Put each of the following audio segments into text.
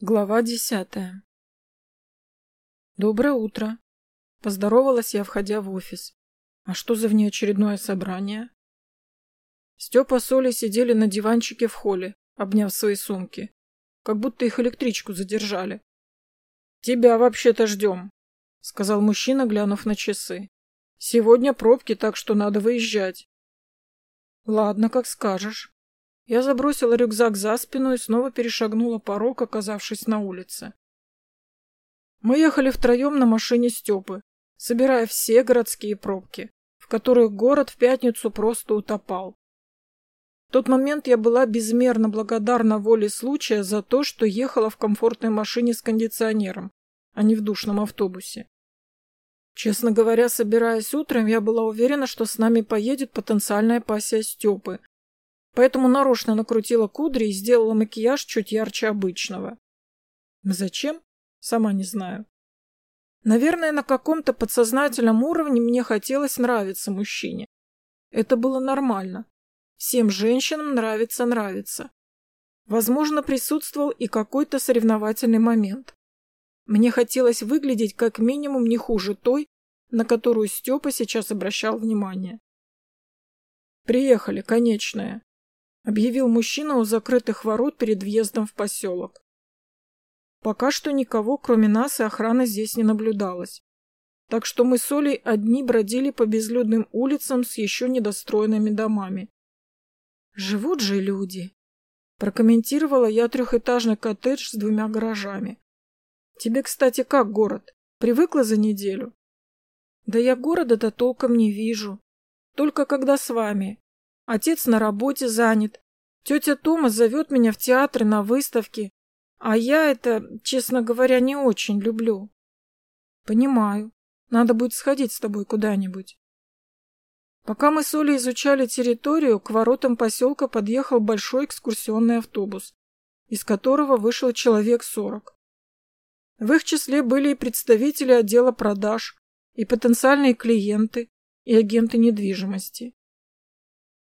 Глава десятая Доброе утро. Поздоровалась я, входя в офис. А что за внеочередное собрание? Степа с Олей сидели на диванчике в холле, обняв свои сумки. Как будто их электричку задержали. «Тебя вообще-то ждем», — сказал мужчина, глянув на часы. «Сегодня пробки, так что надо выезжать». «Ладно, как скажешь». Я забросила рюкзак за спину и снова перешагнула порог, оказавшись на улице. Мы ехали втроем на машине Степы, собирая все городские пробки, в которых город в пятницу просто утопал. В тот момент я была безмерно благодарна воле случая за то, что ехала в комфортной машине с кондиционером, а не в душном автобусе. Честно говоря, собираясь утром, я была уверена, что с нами поедет потенциальная пассия Степы, поэтому нарочно накрутила кудри и сделала макияж чуть ярче обычного. Зачем? Сама не знаю. Наверное, на каком-то подсознательном уровне мне хотелось нравиться мужчине. Это было нормально. Всем женщинам нравится нравится. Возможно, присутствовал и какой-то соревновательный момент. Мне хотелось выглядеть как минимум не хуже той, на которую Степа сейчас обращал внимание. «Приехали, конечная», объявил мужчина у закрытых ворот перед въездом в поселок. Пока что никого, кроме нас и охраны, здесь не наблюдалось. Так что мы с Олей одни бродили по безлюдным улицам с еще недостроенными домами. «Живут же люди!» Прокомментировала я трехэтажный коттедж с двумя гаражами. «Тебе, кстати, как город? Привыкла за неделю?» «Да я города-то толком не вижу. Только когда с вами. Отец на работе занят. Тетя Тома зовет меня в театры, на выставки. А я это, честно говоря, не очень люблю. Понимаю. Надо будет сходить с тобой куда-нибудь. Пока мы с Олей изучали территорию, к воротам поселка подъехал большой экскурсионный автобус, из которого вышел человек сорок. В их числе были и представители отдела продаж, и потенциальные клиенты, и агенты недвижимости.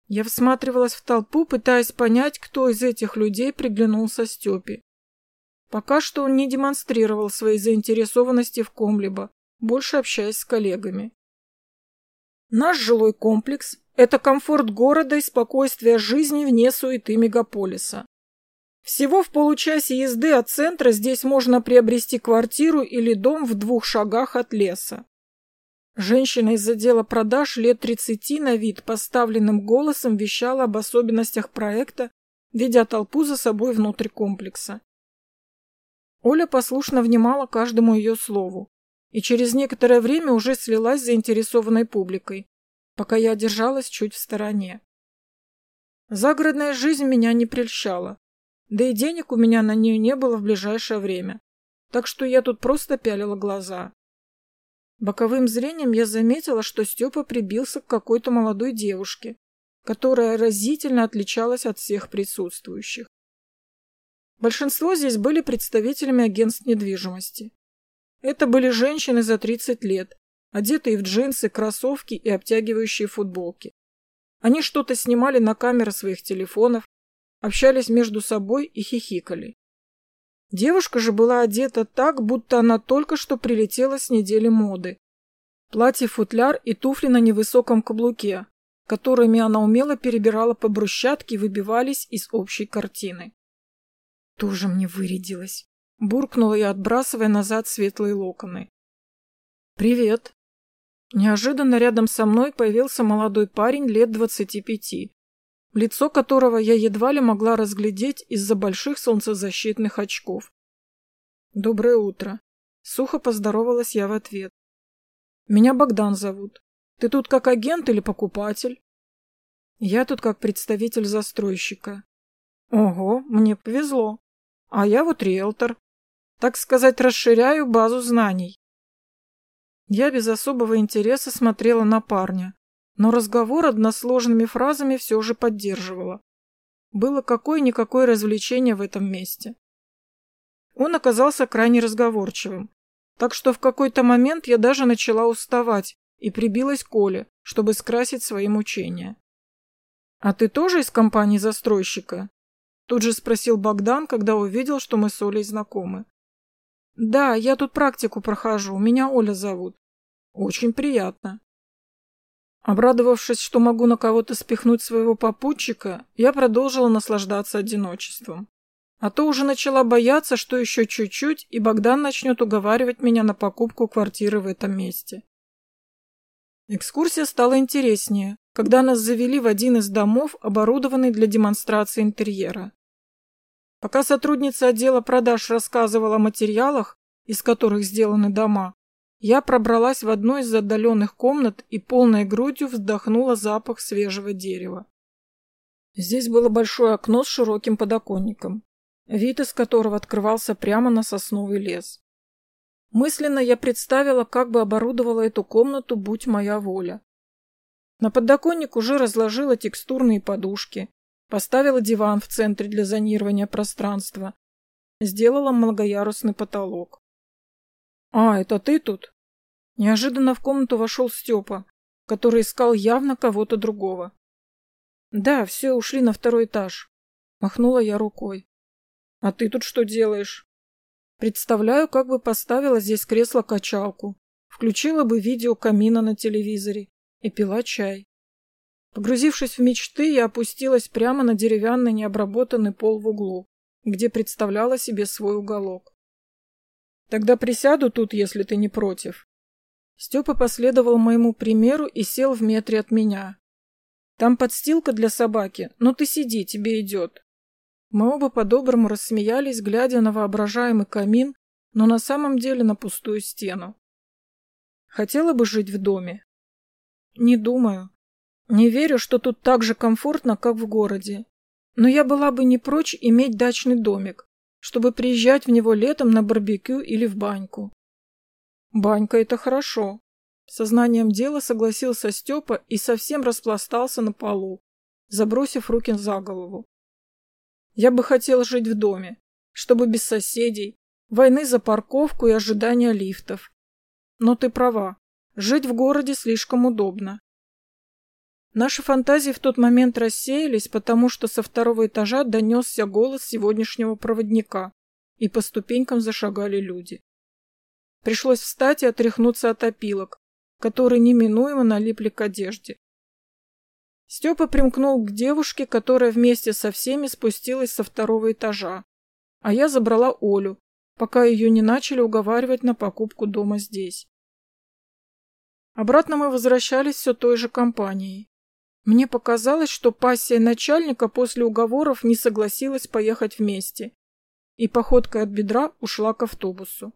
Я всматривалась в толпу, пытаясь понять, кто из этих людей приглянулся Степе. Пока что он не демонстрировал своей заинтересованности в ком-либо, больше общаясь с коллегами. Наш жилой комплекс – это комфорт города и спокойствие жизни вне суеты мегаполиса. Всего в получасе езды от центра здесь можно приобрести квартиру или дом в двух шагах от леса. Женщина из отдела продаж лет 30 на вид поставленным голосом вещала об особенностях проекта, ведя толпу за собой внутрь комплекса. Оля послушно внимала каждому ее слову и через некоторое время уже слилась с заинтересованной публикой, пока я держалась чуть в стороне. Загородная жизнь меня не прельщала, да и денег у меня на нее не было в ближайшее время, так что я тут просто пялила глаза. Боковым зрением я заметила, что Степа прибился к какой-то молодой девушке, которая разительно отличалась от всех присутствующих. Большинство здесь были представителями агентств недвижимости. Это были женщины за 30 лет, одетые в джинсы, кроссовки и обтягивающие футболки. Они что-то снимали на камеры своих телефонов, общались между собой и хихикали. Девушка же была одета так, будто она только что прилетела с недели моды. Платье-футляр и туфли на невысоком каблуке, которыми она умело перебирала по брусчатке, выбивались из общей картины. Тоже мне вырядилась. Буркнула я, отбрасывая назад светлые локоны. «Привет». Неожиданно рядом со мной появился молодой парень лет двадцати пяти лицо которого я едва ли могла разглядеть из-за больших солнцезащитных очков. «Доброе утро!» Сухо поздоровалась я в ответ. «Меня Богдан зовут. Ты тут как агент или покупатель?» «Я тут как представитель застройщика». «Ого, мне повезло. А я вот риэлтор. Так сказать, расширяю базу знаний». Я без особого интереса смотрела на парня, но разговор односложными фразами все же поддерживала. Было какое-никакое развлечение в этом месте. Он оказался крайне разговорчивым, так что в какой-то момент я даже начала уставать и прибилась к Оле, чтобы скрасить свои мучения. «А ты тоже из компании застройщика?» Тут же спросил Богдан, когда увидел, что мы с Олей знакомы. Да, я тут практику прохожу, меня Оля зовут. Очень приятно. Обрадовавшись, что могу на кого-то спихнуть своего попутчика, я продолжила наслаждаться одиночеством. А то уже начала бояться, что еще чуть-чуть, и Богдан начнет уговаривать меня на покупку квартиры в этом месте. Экскурсия стала интереснее, когда нас завели в один из домов, оборудованный для демонстрации интерьера. Пока сотрудница отдела продаж рассказывала о материалах, из которых сделаны дома, я пробралась в одну из отдаленных комнат и полной грудью вздохнула запах свежего дерева. Здесь было большое окно с широким подоконником, вид из которого открывался прямо на сосновый лес. Мысленно я представила, как бы оборудовала эту комнату, будь моя воля. На подоконник уже разложила текстурные подушки, поставила диван в центре для зонирования пространства, сделала многоярусный потолок. «А, это ты тут?» Неожиданно в комнату вошел Степа, который искал явно кого-то другого. «Да, все, ушли на второй этаж», — махнула я рукой. «А ты тут что делаешь?» Представляю, как бы поставила здесь кресло-качалку, включила бы видео камина на телевизоре и пила чай. Погрузившись в мечты, я опустилась прямо на деревянный необработанный пол в углу, где представляла себе свой уголок. «Тогда присяду тут, если ты не против». Степа последовал моему примеру и сел в метре от меня. «Там подстилка для собаки, но ты сиди, тебе идет. Мы оба по-доброму рассмеялись, глядя на воображаемый камин, но на самом деле на пустую стену. Хотела бы жить в доме? Не думаю. Не верю, что тут так же комфортно, как в городе. Но я была бы не прочь иметь дачный домик, чтобы приезжать в него летом на барбекю или в баньку. Банька — это хорошо. Сознанием дела согласился Степа и совсем распластался на полу, забросив руки за голову. Я бы хотел жить в доме, чтобы без соседей, войны за парковку и ожидания лифтов. Но ты права, жить в городе слишком удобно. Наши фантазии в тот момент рассеялись, потому что со второго этажа донесся голос сегодняшнего проводника, и по ступенькам зашагали люди. Пришлось встать и отряхнуться от опилок, которые неминуемо налипли к одежде. Степа примкнул к девушке, которая вместе со всеми спустилась со второго этажа, а я забрала Олю, пока ее не начали уговаривать на покупку дома здесь. Обратно мы возвращались все той же компанией. Мне показалось, что пассия начальника после уговоров не согласилась поехать вместе, и походкой от бедра ушла к автобусу.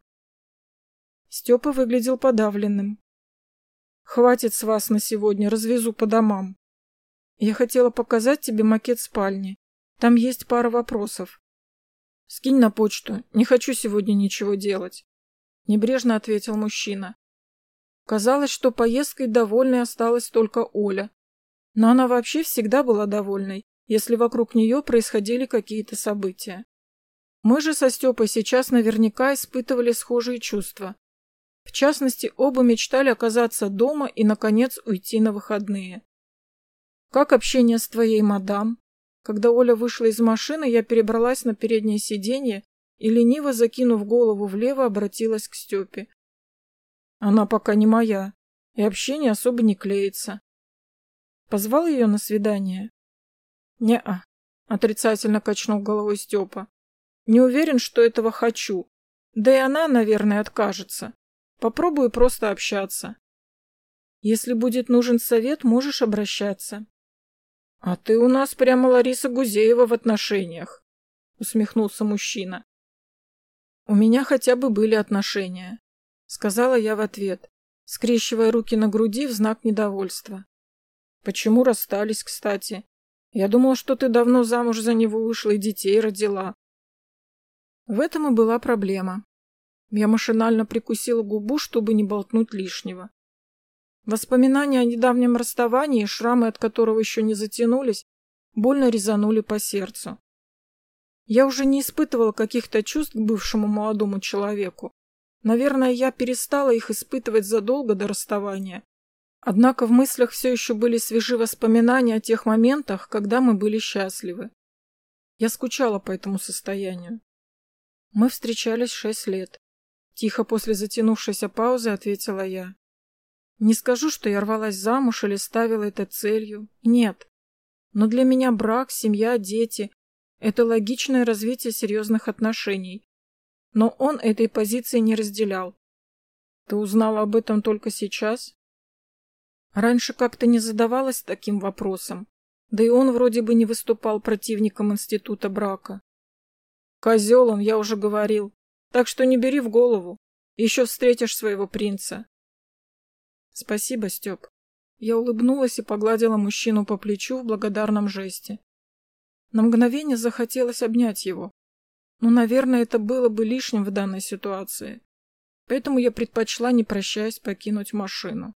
Степа выглядел подавленным. «Хватит с вас на сегодня, развезу по домам», я хотела показать тебе макет спальни. Там есть пара вопросов. Скинь на почту. Не хочу сегодня ничего делать. Небрежно ответил мужчина. Казалось, что поездкой довольной осталась только Оля. Но она вообще всегда была довольной, если вокруг нее происходили какие-то события. Мы же со Степой сейчас наверняка испытывали схожие чувства. В частности, оба мечтали оказаться дома и, наконец, уйти на выходные. «Как общение с твоей мадам?» Когда Оля вышла из машины, я перебралась на переднее сиденье и, лениво закинув голову влево, обратилась к Степе. «Она пока не моя, и общение особо не клеится». «Позвал ее на свидание?» «Не-а», — отрицательно качнул головой Степа. «Не уверен, что этого хочу. Да и она, наверное, откажется. Попробую просто общаться. Если будет нужен совет, можешь обращаться. «А ты у нас прямо Лариса Гузеева в отношениях», — усмехнулся мужчина. «У меня хотя бы были отношения», — сказала я в ответ, скрещивая руки на груди в знак недовольства. «Почему расстались, кстати? Я думала, что ты давно замуж за него вышла и детей родила». В этом и была проблема. Я машинально прикусила губу, чтобы не болтнуть лишнего. Воспоминания о недавнем расставании, шрамы от которого еще не затянулись, больно резанули по сердцу. Я уже не испытывала каких-то чувств к бывшему молодому человеку. Наверное, я перестала их испытывать задолго до расставания. Однако в мыслях все еще были свежи воспоминания о тех моментах, когда мы были счастливы. Я скучала по этому состоянию. Мы встречались шесть лет. Тихо после затянувшейся паузы ответила я. Не скажу, что я рвалась замуж или ставила это целью. Нет. Но для меня брак, семья, дети – это логичное развитие серьезных отношений. Но он этой позиции не разделял. Ты узнала об этом только сейчас? Раньше как-то не задавалась таким вопросом. Да и он вроде бы не выступал противником института брака. Козел он, я уже говорил. Так что не бери в голову. Еще встретишь своего принца. Спасибо, Степ. Я улыбнулась и погладила мужчину по плечу в благодарном жесте. На мгновение захотелось обнять его. Но, наверное, это было бы лишним в данной ситуации. Поэтому я предпочла, не прощаясь, покинуть машину.